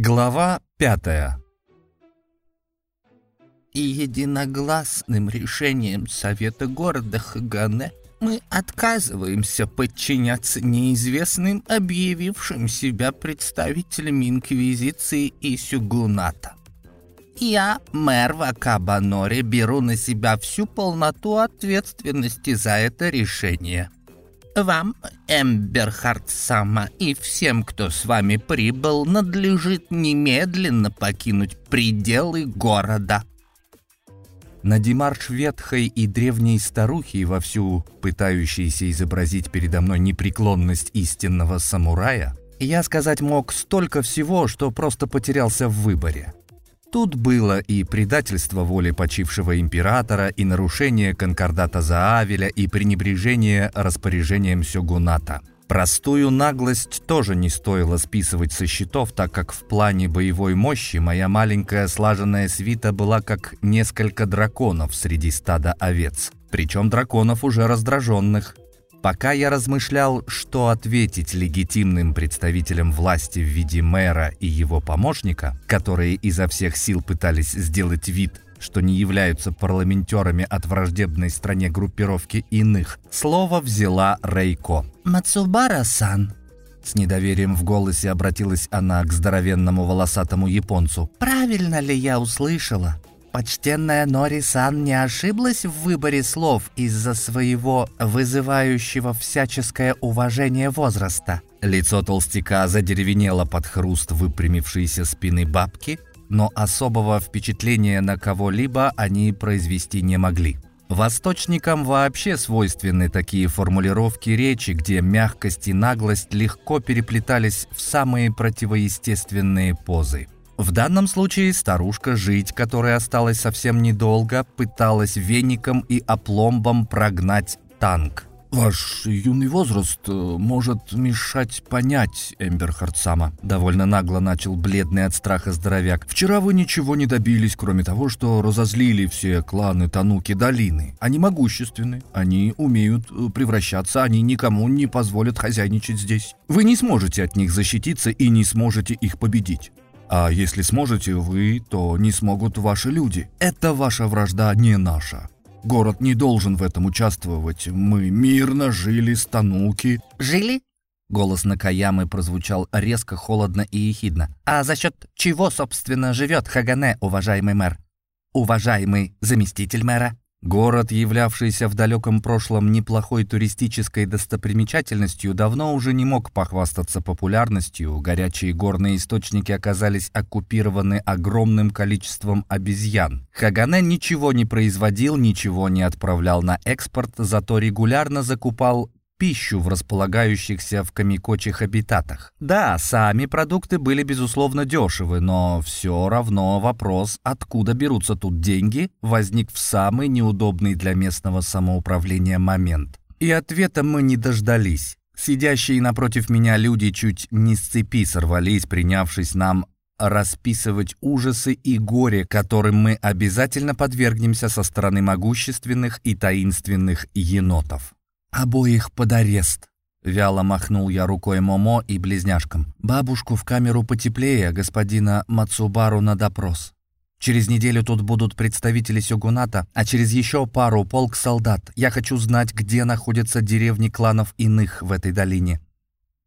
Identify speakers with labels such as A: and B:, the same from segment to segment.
A: Глава пятая
B: И единогласным решением Совета города Хагане мы отказываемся подчиняться неизвестным, объявившим себя представителям Инквизиции и Сюгуната. Я, мэр Вакабанори, беру на себя всю полноту ответственности за это решение – вам, Эмберхард Сама, и всем, кто с вами прибыл, надлежит немедленно покинуть пределы города.
A: На демарш ветхой и древней старухи, вовсю пытающейся изобразить передо мной непреклонность истинного самурая, я сказать мог столько всего, что просто потерялся в выборе. Тут было и предательство воли почившего императора, и нарушение конкордата Заавеля, и пренебрежение распоряжением сёгуната. Простую наглость тоже не стоило списывать со счетов, так как в плане боевой мощи моя маленькая слаженная свита была как несколько драконов среди стада овец. Причем драконов уже раздраженных, Пока я размышлял, что ответить легитимным представителям власти в виде мэра и его помощника, которые изо всех сил пытались сделать вид, что не являются парламентерами от враждебной стране группировки иных, слово взяла Рейко.
B: «Мацубара-сан»,
A: с недоверием в голосе обратилась она к здоровенному волосатому японцу.
B: «Правильно ли я услышала? Почтенная Нори-сан не ошиблась в выборе слов из-за своего вызывающего всяческое уважение возраста.
A: Лицо толстяка задеревенело под хруст выпрямившейся спины бабки, но особого впечатления на кого-либо они произвести не могли. Восточникам вообще свойственны такие формулировки речи, где мягкость и наглость легко переплетались в самые противоестественные позы. В данном случае старушка жить, которая осталась совсем недолго, пыталась веником и опломбом прогнать танк. «Ваш юный возраст э, может мешать понять, Эмберхард Сама», — довольно нагло начал бледный от страха здоровяк. «Вчера вы ничего не добились, кроме того, что разозлили все кланы Тануки Долины. Они могущественны, они умеют э, превращаться, они никому не позволят хозяйничать здесь. Вы не сможете от них защититься и не сможете их победить. А если сможете вы, то не смогут ваши люди. Это ваша вражда не наша. Город не должен в этом участвовать. Мы мирно жили с Тануки».
B: «Жили?» Голос Накаямы прозвучал резко, холодно и ехидно. «А за счет чего, собственно, живет Хагане, уважаемый мэр? Уважаемый заместитель мэра?»
A: Город, являвшийся в далеком прошлом неплохой туристической достопримечательностью, давно уже не мог похвастаться популярностью. Горячие горные источники оказались оккупированы огромным количеством обезьян. Хагане ничего не производил, ничего не отправлял на экспорт, зато регулярно закупал пищу в располагающихся в камикочих обитатах. Да, сами продукты были, безусловно, дешевы, но все равно вопрос, откуда берутся тут деньги, возник в самый неудобный для местного самоуправления момент. И ответа мы не дождались. Сидящие напротив меня люди чуть не с цепи сорвались, принявшись нам расписывать ужасы и горе, которым мы обязательно подвергнемся со стороны могущественных и таинственных енотов. «Обоих под арест!» Вяло махнул я рукой Момо и близняшкам. «Бабушку в камеру потеплее, господина Мацубару на допрос. Через неделю тут будут представители Сёгуната, а через еще пару полк солдат. Я хочу знать, где находятся деревни кланов иных в этой долине.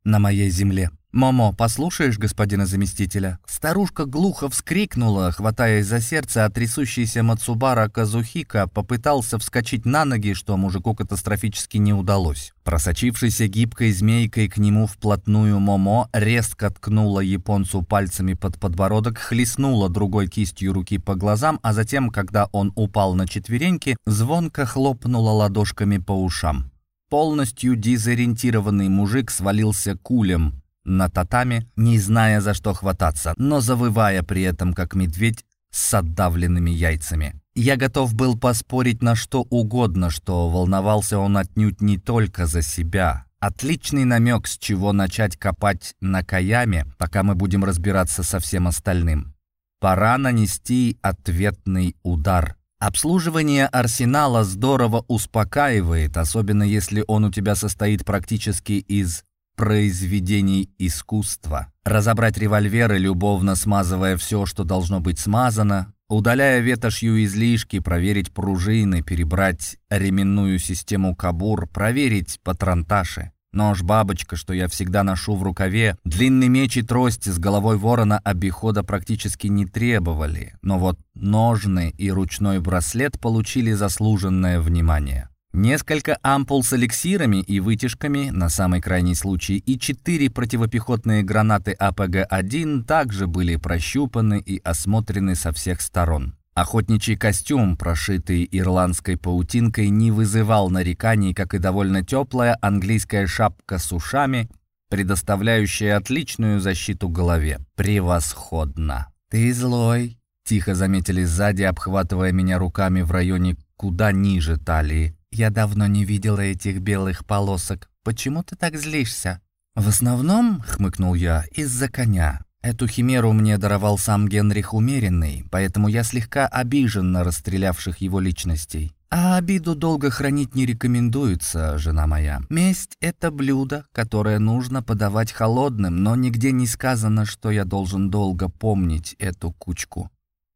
A: На моей земле». «Момо, послушаешь господина заместителя?» Старушка глухо вскрикнула, хватаясь за сердце, а трясущийся Мацубара Казухика попытался вскочить на ноги, что мужику катастрофически не удалось. Просочившаяся гибкой змейкой к нему вплотную Момо резко ткнула японцу пальцами под подбородок, хлестнула другой кистью руки по глазам, а затем, когда он упал на четвереньки, звонко хлопнула ладошками по ушам. Полностью дезориентированный мужик свалился кулем, на татами, не зная, за что хвататься, но завывая при этом, как медведь с отдавленными яйцами. Я готов был поспорить на что угодно, что волновался он отнюдь не только за себя. Отличный намек, с чего начать копать на Каяме, пока мы будем разбираться со всем остальным. Пора нанести ответный удар. Обслуживание арсенала здорово успокаивает, особенно если он у тебя состоит практически из произведений искусства. разобрать револьверы, любовно смазывая все, что должно быть смазано, удаляя ветошью излишки, проверить пружины, перебрать ременную систему кабур, проверить патронташи. Нож-бабочка, что я всегда ношу в рукаве, длинный меч и трость с головой ворона обихода практически не требовали, но вот ножны и ручной браслет получили заслуженное внимание. Несколько ампул с эликсирами и вытяжками, на самый крайний случай, и четыре противопехотные гранаты АПГ-1 также были прощупаны и осмотрены со всех сторон. Охотничий костюм, прошитый ирландской паутинкой, не вызывал нареканий, как и довольно теплая английская шапка с ушами, предоставляющая отличную защиту голове. Превосходно.
B: «Ты злой», —
A: тихо заметили сзади, обхватывая меня руками в районе куда ниже талии.
B: «Я давно не видела этих белых полосок. Почему ты так злишься?»
A: «В основном», — хмыкнул я, — «из-за коня. Эту химеру мне даровал сам Генрих Умеренный, поэтому я слегка обижен на расстрелявших его личностей. А обиду долго хранить не рекомендуется, жена моя. Месть — это блюдо, которое нужно подавать холодным, но нигде не сказано, что я должен долго помнить эту кучку.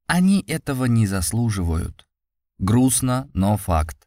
A: Они этого не заслуживают. Грустно, но факт.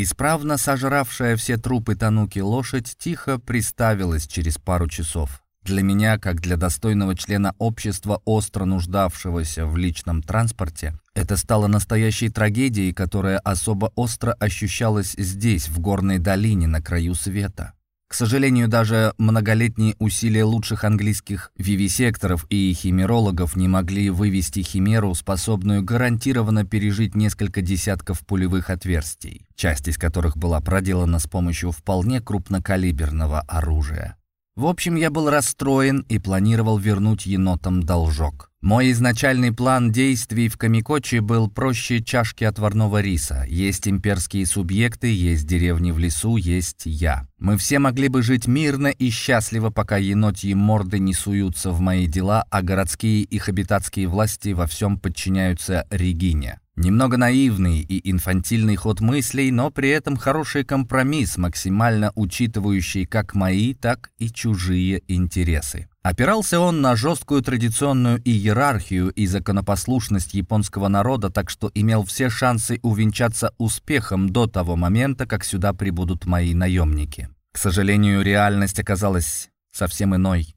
A: Исправно сожравшая все трупы Тануки лошадь тихо приставилась через пару часов. Для меня, как для достойного члена общества, остро нуждавшегося в личном транспорте, это стало настоящей трагедией, которая особо остро ощущалась здесь, в горной долине, на краю света. К сожалению, даже многолетние усилия лучших английских вивисекторов и химерологов не могли вывести химеру, способную гарантированно пережить несколько десятков пулевых отверстий, часть из которых была проделана с помощью вполне крупнокалиберного оружия. В общем, я был расстроен и планировал вернуть енотам должок. Мой изначальный план действий в Камикочи был проще чашки отварного риса. Есть имперские субъекты, есть деревни в лесу, есть я. Мы все могли бы жить мирно и счастливо, пока енотьи морды не суются в мои дела, а городские и хабитатские власти во всем подчиняются Регине. Немного наивный и инфантильный ход мыслей, но при этом хороший компромисс, максимально учитывающий как мои, так и чужие интересы. Опирался он на жесткую традиционную иерархию и законопослушность японского народа, так что имел все шансы увенчаться успехом до того момента, как сюда прибудут мои наемники. К сожалению, реальность оказалась совсем иной.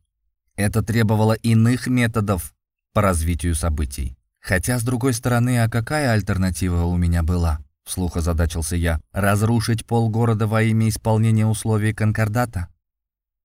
A: Это требовало иных методов по развитию событий. Хотя, с другой стороны, а какая альтернатива у меня была? Вслух озадачился я. Разрушить полгорода во имя исполнения условий конкордата?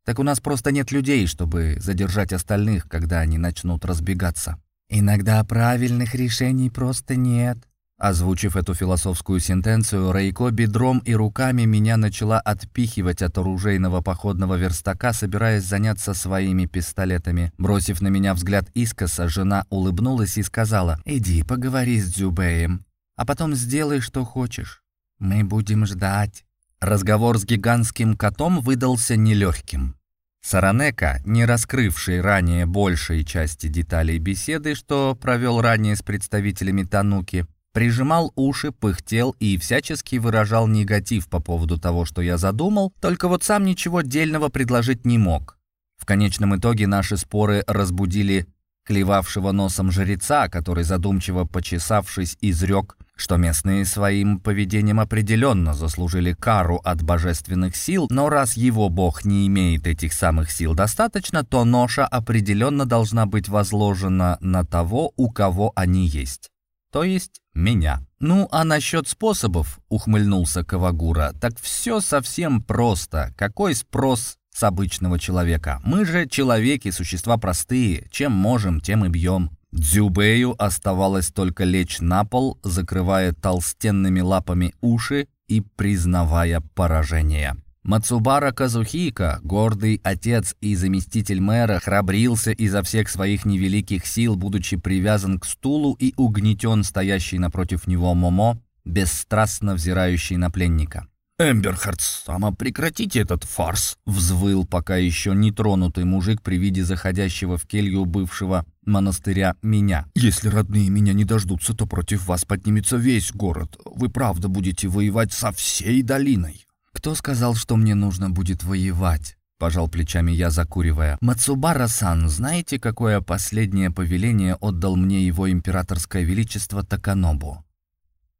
A: Так у нас просто нет людей, чтобы задержать остальных, когда они начнут разбегаться.
B: Иногда правильных решений просто нет,
A: Озвучив эту философскую сентенцию, Рейко бедром и руками меня начала отпихивать от оружейного походного верстака, собираясь заняться своими пистолетами. Бросив на меня взгляд искоса, жена улыбнулась и сказала, «Иди, поговори с Дзюбеем, а потом сделай, что хочешь. Мы будем ждать». Разговор с гигантским котом выдался нелегким. Саранека, не раскрывший ранее большей части деталей беседы, что провел ранее с представителями Тануки, прижимал уши, пыхтел и всячески выражал негатив по поводу того, что я задумал, только вот сам ничего дельного предложить не мог. В конечном итоге наши споры разбудили клевавшего носом жреца, который, задумчиво почесавшись, изрек, что местные своим поведением определенно заслужили кару от божественных сил, но раз его бог не имеет этих самых сил достаточно, то ноша определенно должна быть возложена на того, у кого они есть то есть меня. «Ну, а насчет способов», — ухмыльнулся Кавагура, «так все совсем просто. Какой спрос с обычного человека? Мы же человеки, существа простые. Чем можем, тем и бьем». Дзюбею оставалось только лечь на пол, закрывая толстенными лапами уши и признавая поражение. Мацубара Казухика, гордый отец и заместитель мэра, храбрился изо всех своих невеликих сил, будучи привязан к стулу и угнетен стоящей напротив него Момо, бесстрастно взирающей на пленника.
C: «Эмберхардс, сама прекратите этот фарс!»
A: — взвыл пока еще нетронутый мужик при виде заходящего в келью бывшего монастыря меня.
C: «Если родные меня не дождутся, то против вас поднимется весь город. Вы правда будете воевать со всей долиной».
A: «Кто сказал, что мне нужно будет воевать?» Пожал плечами я, закуривая. «Мацубара-сан, знаете, какое последнее повеление отдал мне его императорское величество Таканобу?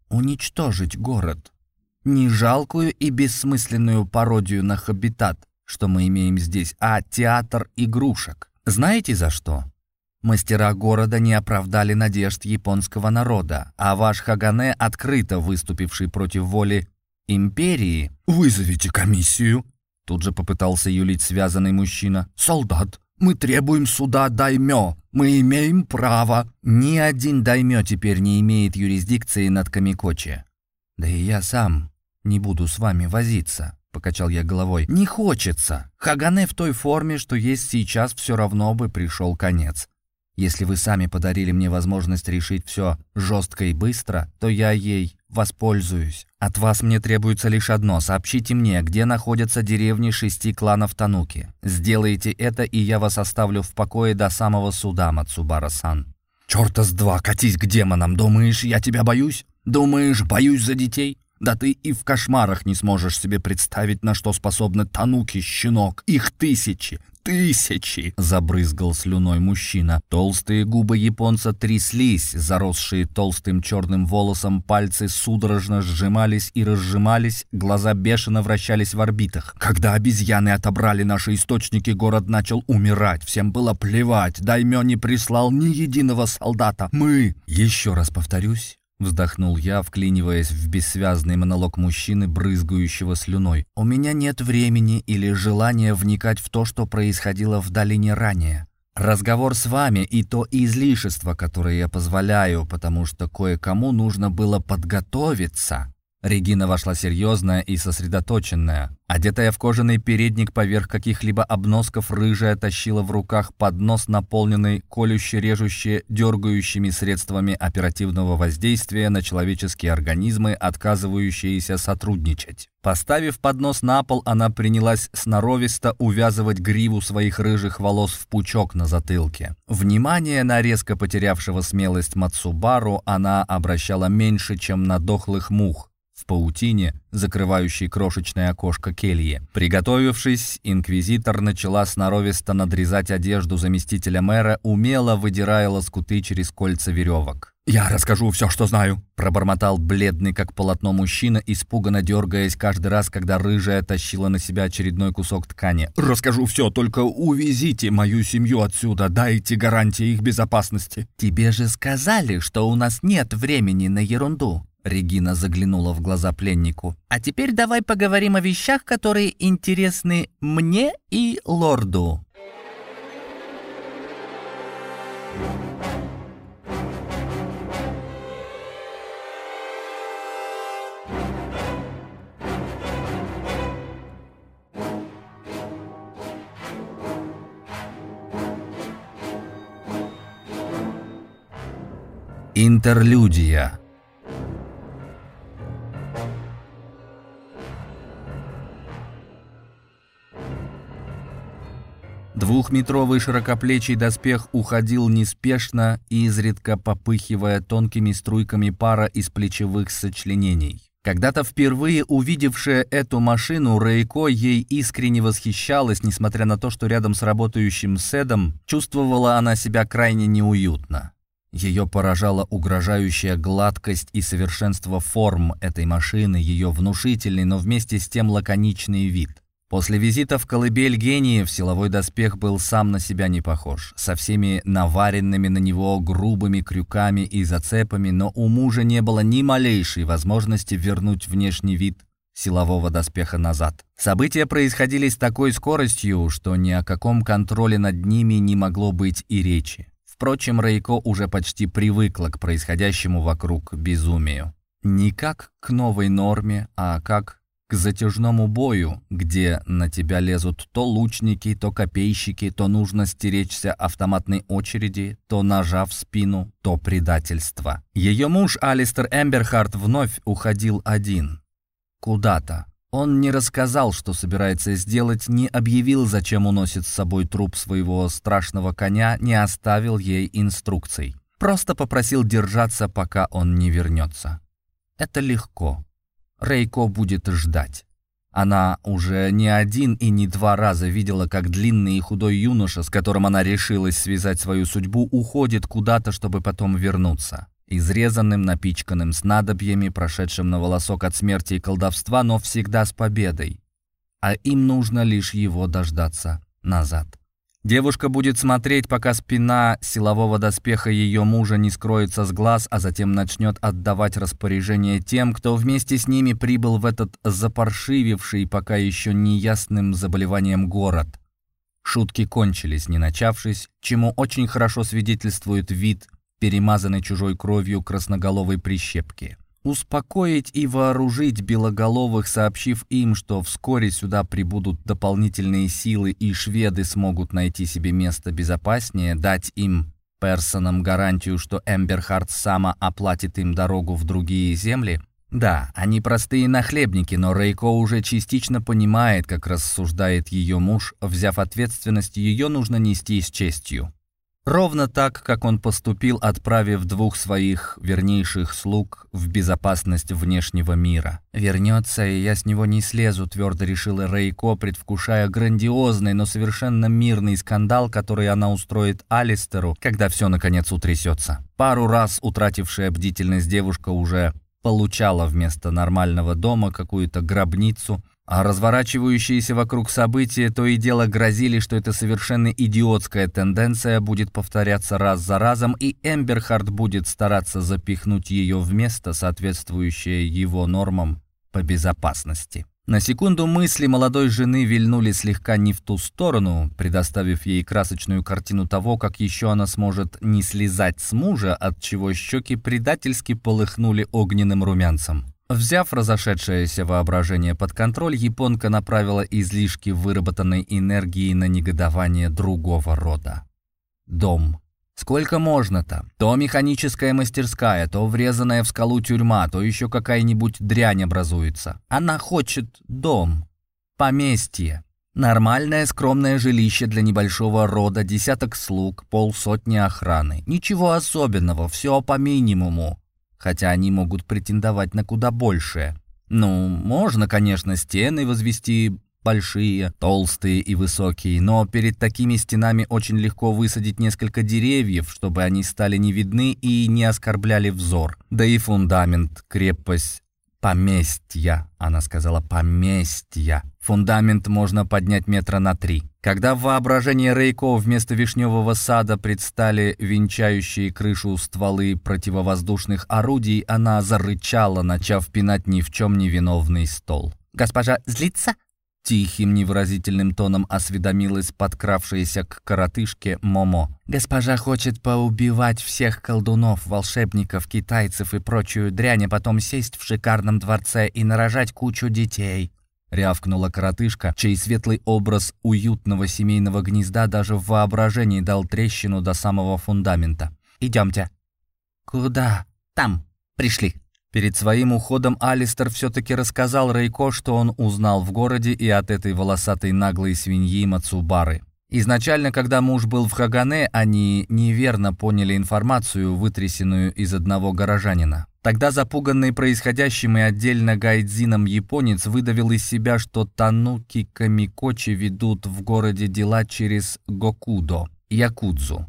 A: Уничтожить город. Не жалкую и бессмысленную пародию на хабитат, что мы имеем здесь, а театр игрушек. Знаете за что? Мастера города не оправдали надежд японского народа, а ваш Хагане, открыто выступивший против воли империи...
C: «Вызовите комиссию!»
A: Тут же попытался юлить связанный мужчина.
C: «Солдат, мы требуем суда даймё. Мы имеем право».
A: Ни один даймё теперь не имеет юрисдикции над Камикочи. Да и я сам не буду с вами возиться. Покачал я головой. Не хочется. Хагане в той форме, что есть сейчас, все равно бы пришел конец. Если вы сами подарили мне возможность решить все жестко и быстро, то я ей воспользуюсь. От вас мне требуется лишь одно. Сообщите мне, где находятся деревни шести кланов Тануки. Сделайте это, и я вас оставлю в покое до самого суда, Мацубара-сан.
C: Чёрта с два, катись к демонам. Думаешь, я тебя боюсь? Думаешь, боюсь за детей? Да ты и в кошмарах не сможешь себе представить, на что способны тануки, щенок. Их тысячи, тысячи!» — забрызгал слюной мужчина.
A: Толстые губы японца тряслись, заросшие толстым черным волосом пальцы судорожно сжимались и разжимались, глаза бешено вращались в орбитах.
C: «Когда обезьяны отобрали наши источники, город начал умирать. Всем было плевать. Даймё не прислал ни единого солдата. Мы...»
A: «Еще раз повторюсь, Вздохнул я, вклиниваясь в бессвязный монолог мужчины, брызгающего слюной. «У меня нет времени или желания вникать в то, что происходило в долине ранее. Разговор с вами и то излишество, которое я позволяю, потому что кое-кому нужно было подготовиться, Регина вошла серьезная и сосредоточенная. Одетая в кожаный передник поверх каких-либо обносков, рыжая тащила в руках поднос, наполненный колюще-режуще, дергающими средствами оперативного воздействия на человеческие организмы, отказывающиеся сотрудничать. Поставив поднос на пол, она принялась сноровисто увязывать гриву своих рыжих волос в пучок на затылке. Внимание на резко потерявшего смелость Мацубару она обращала меньше, чем на дохлых мух в паутине, закрывающей крошечное окошко кельи. Приготовившись, инквизитор начала сноровисто надрезать одежду заместителя мэра, умело выдирая лоскуты через кольца веревок.
C: «Я расскажу все, что знаю», —
A: пробормотал бледный, как полотно мужчина, испуганно дергаясь каждый раз, когда рыжая тащила на себя очередной кусок ткани.
C: «Расскажу все, только увезите мою семью отсюда, дайте гарантии их безопасности».
B: «Тебе же сказали, что у нас нет времени на ерунду», Регина заглянула в глаза пленнику. «А теперь давай поговорим о вещах, которые интересны мне и лорду».
A: Интерлюдия Двухметровый широкоплечий доспех уходил неспешно, изредка попыхивая тонкими струйками пара из плечевых сочленений. Когда-то впервые увидевшая эту машину, Рейко ей искренне восхищалась, несмотря на то, что рядом с работающим Седом чувствовала она себя крайне неуютно. Ее поражала угрожающая гладкость и совершенство форм этой машины, ее внушительный, но вместе с тем лаконичный вид. После визита в колыбель гениев силовой доспех был сам на себя не похож, со всеми наваренными на него грубыми крюками и зацепами, но у мужа не было ни малейшей возможности вернуть внешний вид силового доспеха назад. События происходили с такой скоростью, что ни о каком контроле над ними не могло быть и речи. Впрочем, Рейко уже почти привыкла к происходящему вокруг безумию. Не как к новой норме, а как к затяжному бою, где на тебя лезут то лучники, то копейщики, то нужно стеречься автоматной очереди, то ножа в спину, то предательство. Ее муж Алистер Эмберхарт вновь уходил один. Куда-то. Он не рассказал, что собирается сделать, не объявил, зачем уносит с собой труп своего страшного коня, не оставил ей инструкций. Просто попросил держаться, пока он не вернется. Это легко. Рейко будет ждать. Она уже не один и не два раза видела, как длинный и худой юноша, с которым она решилась связать свою судьбу, уходит куда-то, чтобы потом вернуться. Изрезанным, напичканным снадобьями, прошедшим на волосок от смерти и колдовства, но всегда с победой. А им нужно лишь его дождаться назад. Девушка будет смотреть, пока спина силового доспеха ее мужа не скроется с глаз, а затем начнет отдавать распоряжение тем, кто вместе с ними прибыл в этот запаршививший, пока еще неясным заболеванием город. Шутки кончились, не начавшись, чему очень хорошо свидетельствует вид, перемазанный чужой кровью красноголовой прищепки успокоить и вооружить белоголовых, сообщив им, что вскоре сюда прибудут дополнительные силы и шведы смогут найти себе место безопаснее, дать им, персонам, гарантию, что Эмберхард сама оплатит им дорогу в другие земли? Да, они простые нахлебники, но Рейко уже частично понимает, как рассуждает ее муж, взяв ответственность, ее нужно нести с честью. Ровно так, как он поступил, отправив двух своих вернейших слуг в безопасность внешнего мира. «Вернется, и я с него не слезу», — твердо решила Рейко, предвкушая грандиозный, но совершенно мирный скандал, который она устроит Алистеру, когда все наконец утрясется. Пару раз утратившая бдительность девушка уже получала вместо нормального дома какую-то гробницу, а разворачивающиеся вокруг события то и дело грозили, что эта совершенно идиотская тенденция будет повторяться раз за разом, и Эмберхард будет стараться запихнуть ее в место, соответствующее его нормам по безопасности. На секунду мысли молодой жены вильнули слегка не в ту сторону, предоставив ей красочную картину того, как еще она сможет не слезать с мужа, от чего щеки предательски полыхнули огненным румянцем. Взяв разошедшееся воображение под контроль, японка направила излишки выработанной энергии на негодование другого рода. Дом. Сколько можно-то? То механическая мастерская, то врезанная в скалу тюрьма, то еще какая-нибудь дрянь образуется. Она хочет дом. Поместье. Нормальное скромное жилище для небольшого рода, десяток слуг, полсотни охраны. Ничего особенного, все по минимуму хотя они могут претендовать на куда большее. Ну, можно, конечно, стены возвести большие, толстые и высокие, но перед такими стенами очень легко высадить несколько деревьев, чтобы они стали не видны и не оскорбляли взор. Да и фундамент, крепость «Поместья», — она сказала «поместья». Фундамент можно поднять метра на три. Когда в воображении Рейко вместо вишневого сада предстали венчающие крышу стволы противовоздушных орудий, она зарычала, начав пинать ни в чем не виновный стол. «Госпожа злится?» Тихим невыразительным тоном осведомилась подкравшаяся к коротышке Момо. «Госпожа хочет поубивать всех колдунов, волшебников, китайцев и прочую дрянь, а потом сесть в шикарном дворце и нарожать кучу детей». Рявкнула коротышка, чей светлый образ уютного семейного гнезда даже в воображении дал трещину до самого фундамента. «Идемте». «Куда?» «Там. Пришли». Перед своим уходом Алистер все-таки рассказал Рейко, что он узнал в городе и от этой волосатой наглой свиньи Мацубары. Изначально, когда муж был в Хагане, они неверно поняли информацию, вытрясенную из одного горожанина. Тогда запуганный происходящим и отдельно гайдзином японец выдавил из себя, что Тануки Камикочи ведут в городе дела через Гокудо, Якудзу.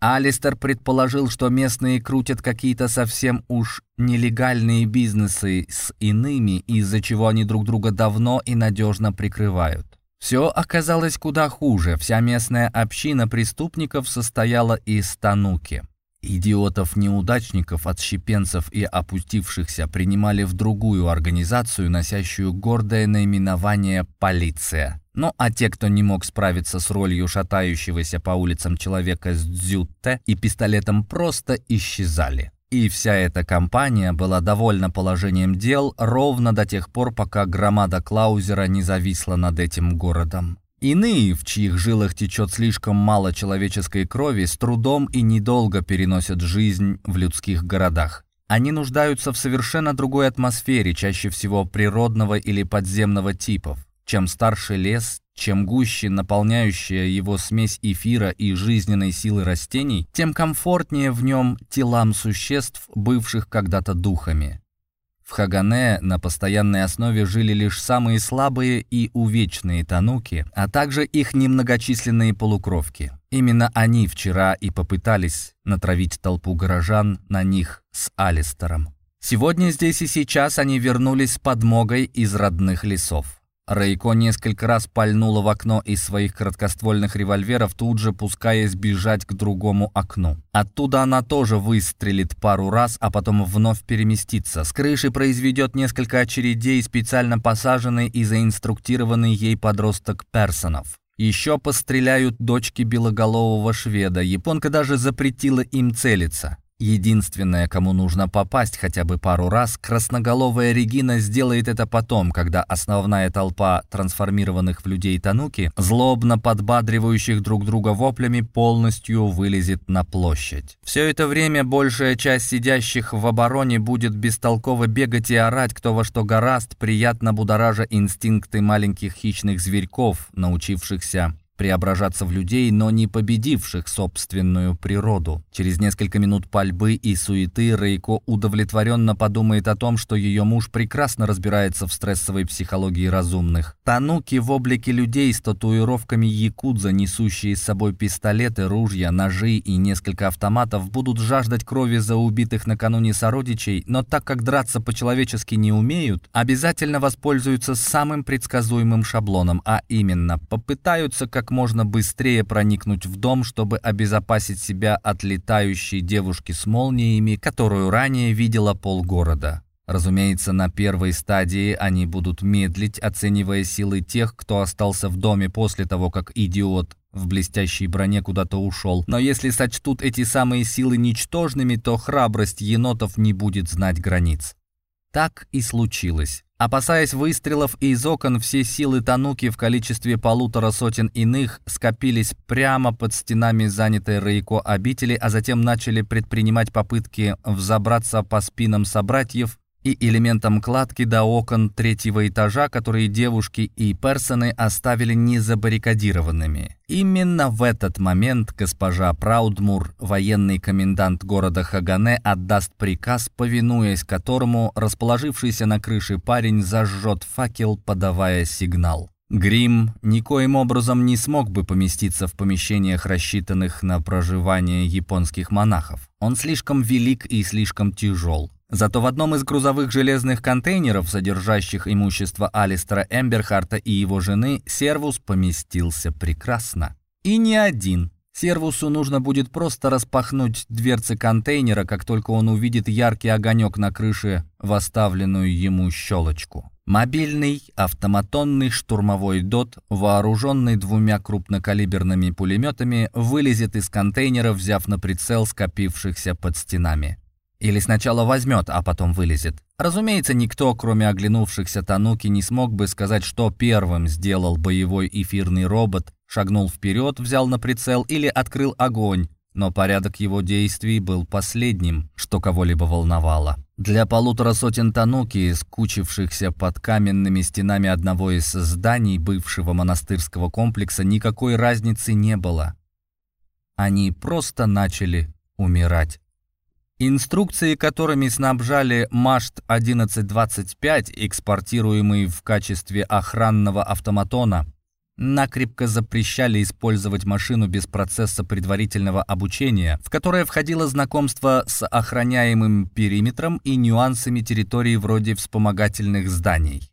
A: Алистер предположил, что местные крутят какие-то совсем уж нелегальные бизнесы с иными, из-за чего они друг друга давно и надежно прикрывают. Все оказалось куда хуже. Вся местная община преступников состояла из тануки. Идиотов-неудачников, отщепенцев и опустившихся принимали в другую организацию, носящую гордое наименование «полиция». Ну а те, кто не мог справиться с ролью шатающегося по улицам человека с дзютте и пистолетом, просто исчезали. И вся эта компания была довольна положением дел ровно до тех пор, пока громада Клаузера не зависла над этим городом. Иные, в чьих жилах течет слишком мало человеческой крови, с трудом и недолго переносят жизнь в людских городах. Они нуждаются в совершенно другой атмосфере, чаще всего природного или подземного типов. Чем старше лес, чем гуще наполняющая его смесь эфира и жизненной силы растений, тем комфортнее в нем телам существ, бывших когда-то духами. В Хагане на постоянной основе жили лишь самые слабые и увечные тануки, а также их немногочисленные полукровки. Именно они вчера и попытались натравить толпу горожан на них с Алистером. Сегодня здесь и сейчас они вернулись с подмогой из родных лесов. Рейко несколько раз пальнула в окно из своих краткоствольных револьверов, тут же пускаясь бежать к другому окну. Оттуда она тоже выстрелит пару раз, а потом вновь переместится. С крыши произведет несколько очередей, специально посаженный и заинструктированный ей подросток Персонов. Еще постреляют дочки белоголового шведа. Японка даже запретила им целиться. Единственное, кому нужно попасть хотя бы пару раз, красноголовая Регина сделает это потом, когда основная толпа трансформированных в людей тануки, злобно подбадривающих друг друга воплями, полностью вылезет на площадь. Все это время большая часть сидящих в обороне будет бестолково бегать и орать кто во что гораст, приятно будоража инстинкты маленьких хищных зверьков, научившихся преображаться в людей, но не победивших собственную природу. Через несколько минут пальбы и суеты Рейко удовлетворенно подумает о том, что ее муж прекрасно разбирается в стрессовой психологии разумных. Тануки в облике людей с татуировками якудза, несущие с собой пистолеты, ружья, ножи и несколько автоматов, будут жаждать крови за убитых накануне сородичей, но так как драться по-человечески не умеют, обязательно воспользуются самым предсказуемым шаблоном, а именно попытаются как как можно быстрее проникнуть в дом, чтобы обезопасить себя от летающей девушки с молниями, которую ранее видела полгорода. Разумеется, на первой стадии они будут медлить, оценивая силы тех, кто остался в доме после того, как идиот в блестящей броне куда-то ушел. Но если сочтут эти самые силы ничтожными, то храбрость енотов не будет знать границ. Так и случилось. Опасаясь выстрелов из окон, все силы Тануки в количестве полутора сотен иных скопились прямо под стенами занятой Рейко обители, а затем начали предпринимать попытки взобраться по спинам собратьев и элементам кладки до окон третьего этажа, которые девушки и персоны оставили незабаррикадированными. Именно в этот момент госпожа Праудмур, военный комендант города Хагане, отдаст приказ, повинуясь которому расположившийся на крыше парень зажжет факел, подавая сигнал. Грим никоим образом не смог бы поместиться в помещениях, рассчитанных на проживание японских монахов. Он слишком велик и слишком тяжел. Зато в одном из грузовых железных контейнеров, содержащих имущество Алистера Эмберхарта и его жены, Сервус поместился прекрасно. И не один. Сервусу нужно будет просто распахнуть дверцы контейнера, как только он увидит яркий огонек на крыше в оставленную ему щелочку. Мобильный автоматонный штурмовой ДОТ, вооруженный двумя крупнокалиберными пулеметами, вылезет из контейнера, взяв на прицел скопившихся под стенами. Или сначала возьмет, а потом вылезет. Разумеется, никто, кроме оглянувшихся Тануки, не смог бы сказать, что первым сделал боевой эфирный робот, шагнул вперед, взял на прицел или открыл огонь, но порядок его действий был последним, что кого-либо волновало. Для полутора сотен тануки, скучившихся под каменными стенами одного из зданий бывшего монастырского комплекса, никакой разницы не было. Они просто начали умирать. Инструкции, которыми снабжали МАШТ-1125, экспортируемый в качестве охранного автоматона, накрепко запрещали использовать машину без процесса предварительного обучения, в которое входило знакомство с охраняемым периметром и нюансами территории вроде вспомогательных зданий.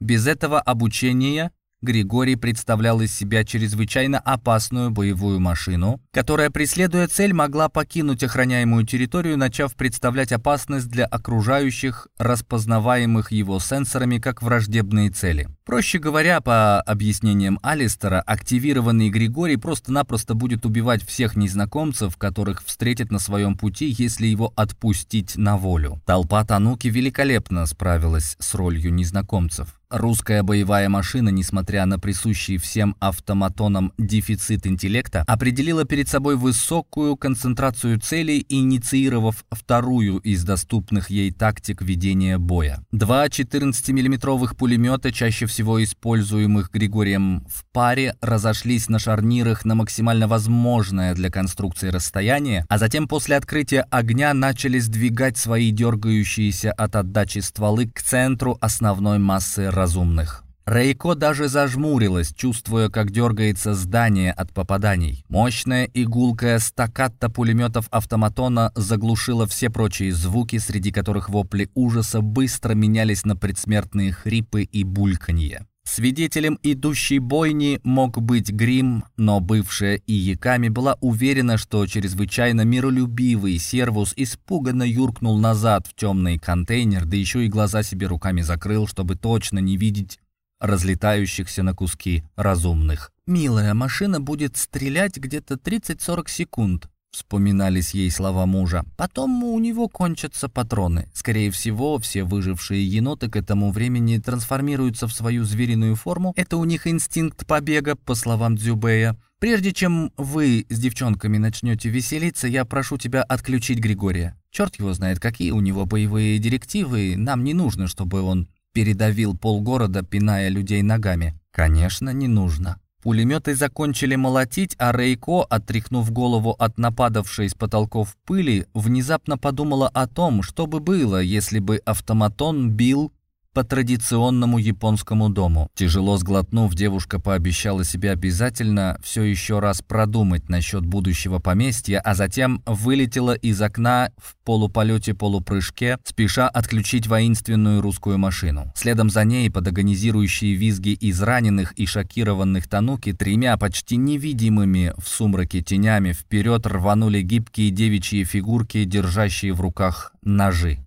A: Без этого обучения Григорий представлял из себя чрезвычайно опасную боевую машину, которая, преследуя цель, могла покинуть охраняемую территорию, начав представлять опасность для окружающих, распознаваемых его сенсорами как враждебные цели. Проще говоря, по объяснениям Алистера, активированный Григорий просто-напросто будет убивать всех незнакомцев, которых встретит на своем пути, если его отпустить на волю. Толпа Тануки великолепно справилась с ролью незнакомцев. Русская боевая машина, несмотря на присущий всем автоматонам дефицит интеллекта, определила перед собой высокую концентрацию целей, инициировав вторую из доступных ей тактик ведения боя. Два 14-миллиметровых пулемета, чаще всего используемых Григорием в паре, разошлись на шарнирах на максимально возможное для конструкции расстояние, а затем после открытия огня начали сдвигать свои дергающиеся от отдачи стволы к центру основной массы разумных. Рейко даже зажмурилась, чувствуя, как дергается здание от попаданий. Мощная игулкая стакката пулеметов автоматона заглушила все прочие звуки, среди которых вопли ужаса быстро менялись на предсмертные хрипы и бульканье. Свидетелем идущей бойни мог быть Грим, но бывшая Ияками была уверена, что чрезвычайно миролюбивый сервус испуганно юркнул назад в темный контейнер, да еще и глаза себе руками закрыл, чтобы точно не видеть разлетающихся на куски разумных. «Милая, машина будет стрелять где-то 30-40 секунд», вспоминались ей слова мужа. «Потом у него кончатся патроны. Скорее всего, все выжившие еноты к этому времени трансформируются в свою звериную форму. Это у них инстинкт побега, по словам Дзюбея. Прежде чем вы с девчонками начнете веселиться, я прошу тебя отключить Григория. Черт его знает, какие у него боевые директивы. Нам не нужно, чтобы он передавил полгорода, пиная людей ногами? Конечно, не нужно. Пулеметы закончили молотить, а Рейко, отряхнув голову от нападавшей с потолков пыли, внезапно подумала о том, что бы было, если бы автоматон бил по традиционному японскому дому. Тяжело сглотнув, девушка пообещала себе обязательно все еще раз продумать насчет будущего поместья, а затем вылетела из окна в полуполете-полупрыжке, спеша отключить воинственную русскую машину. Следом за ней под агонизирующие визги из раненых и шокированных тануки тремя почти невидимыми в сумраке тенями вперед рванули гибкие девичьи фигурки, держащие в руках ножи.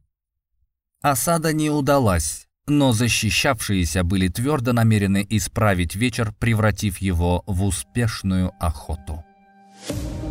A: Осада не удалась но защищавшиеся были твердо намерены исправить вечер, превратив его в успешную охоту. Thank you